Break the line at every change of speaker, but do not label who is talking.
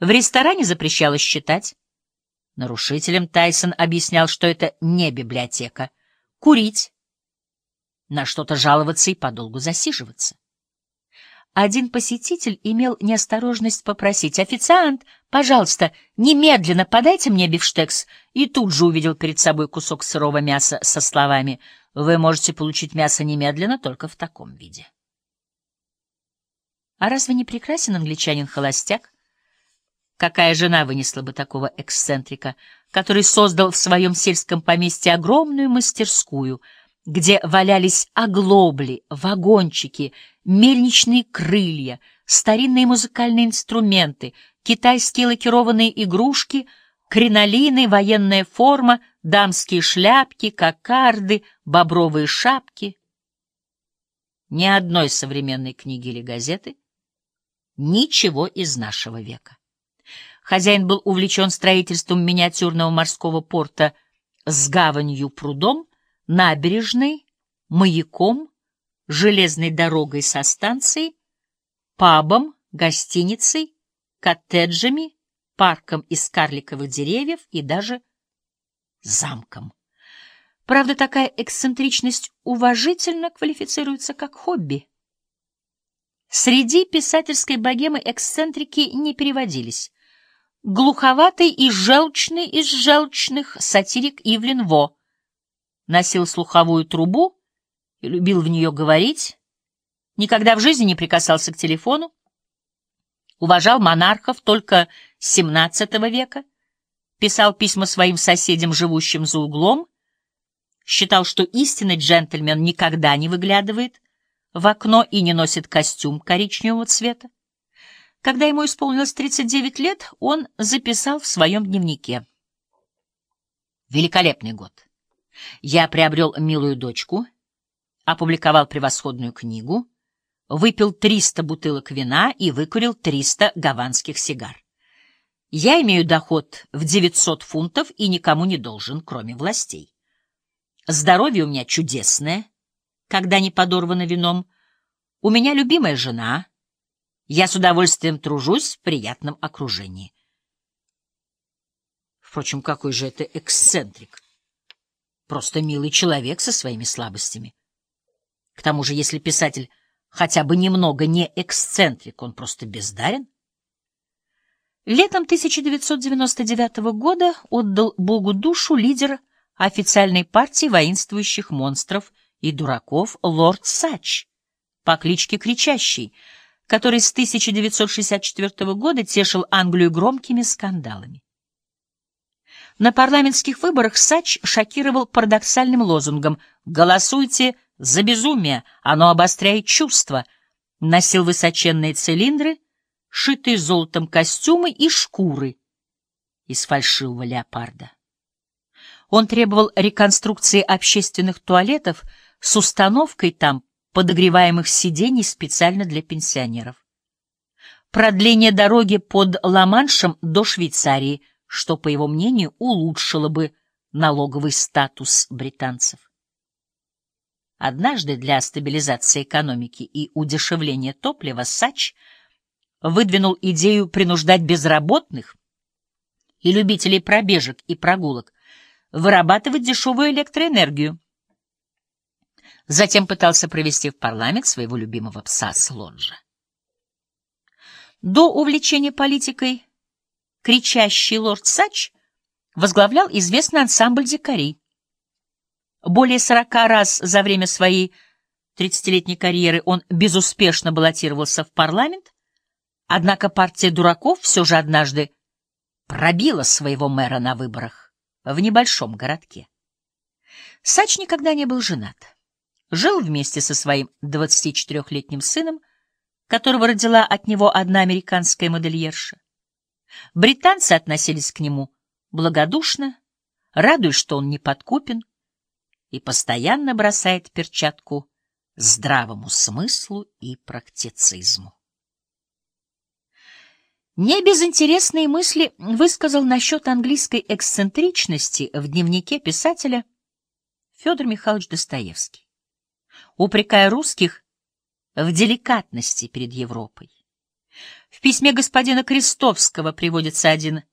В ресторане запрещалось читать. Нарушителям Тайсон объяснял, что это не библиотека. Курить, на что-то жаловаться и подолгу засиживаться. Один посетитель имел неосторожность попросить «Официант, пожалуйста, немедленно подайте мне бифштекс», и тут же увидел перед собой кусок сырого мяса со словами «Вы можете получить мясо немедленно только в таком виде». А разве не прекрасен англичанин-холостяк? Какая жена вынесла бы такого эксцентрика, который создал в своем сельском поместье огромную мастерскую — где валялись оглобли, вагончики, мельничные крылья, старинные музыкальные инструменты, китайские лакированные игрушки, кринолины, военная форма, дамские шляпки, кокарды, бобровые шапки. Ни одной современной книги или газеты, ничего из нашего века. Хозяин был увлечен строительством миниатюрного морского порта с гаванью прудом, набережной, маяком, железной дорогой со станцией, пабом, гостиницей, коттеджами, парком из карликовых деревьев и даже замком. Правда, такая эксцентричность уважительно квалифицируется как хобби. Среди писательской богемы эксцентрики не переводились. Глуховатый и желчный из желчных сатирик Ивлин Во — носил слуховую трубу и любил в нее говорить, никогда в жизни не прикасался к телефону, уважал монархов только XVII века, писал письма своим соседям, живущим за углом, считал, что истинный джентльмен никогда не выглядывает в окно и не носит костюм коричневого цвета. Когда ему исполнилось 39 лет, он записал в своем дневнике. Великолепный год. Я приобрел милую дочку, опубликовал превосходную книгу, выпил 300 бутылок вина и выкурил 300 гаванских сигар. Я имею доход в 900 фунтов и никому не должен, кроме властей. Здоровье у меня чудесное, когда не подорвано вином. У меня любимая жена. Я с удовольствием тружусь в приятном окружении. Впрочем, какой же это эксцентрик! Просто милый человек со своими слабостями. К тому же, если писатель хотя бы немного не эксцентрик, он просто бездарен. Летом 1999 года отдал Богу душу лидер официальной партии воинствующих монстров и дураков лорд Сач по кличке Кричащий, который с 1964 года тешил Англию громкими скандалами. На парламентских выборах Сач шокировал парадоксальным лозунгом «Голосуйте за безумие, оно обостряет чувства», носил высоченные цилиндры, шитые золотом костюмы и шкуры из фальшивого леопарда. Он требовал реконструкции общественных туалетов с установкой там подогреваемых сидений специально для пенсионеров. Продление дороги под Ла-Маншем до Швейцарии – что, по его мнению, улучшило бы налоговый статус британцев. Однажды для стабилизации экономики и удешевления топлива Сач выдвинул идею принуждать безработных и любителей пробежек и прогулок вырабатывать дешевую электроэнергию. Затем пытался провести в парламент своего любимого пса Слонжа. До увлечения политикой кричащий лорд Сач возглавлял известный ансамбль дикарей. Более сорока раз за время своей тридцатилетней карьеры он безуспешно баллотировался в парламент, однако партия дураков все же однажды пробила своего мэра на выборах в небольшом городке. Сач никогда не был женат. Жил вместе со своим 24-летним сыном, которого родила от него одна американская модельерша. Британцы относились к нему благодушно, радуясь, что он не подкупен и постоянно бросает перчатку здравому смыслу и практицизму. Не безинтересные мысли высказал насчет английской эксцентричности в дневнике писателя Федор Михайлович Достоевский, упрекая русских в деликатности перед Европой. В письме господина Крестовского приводится один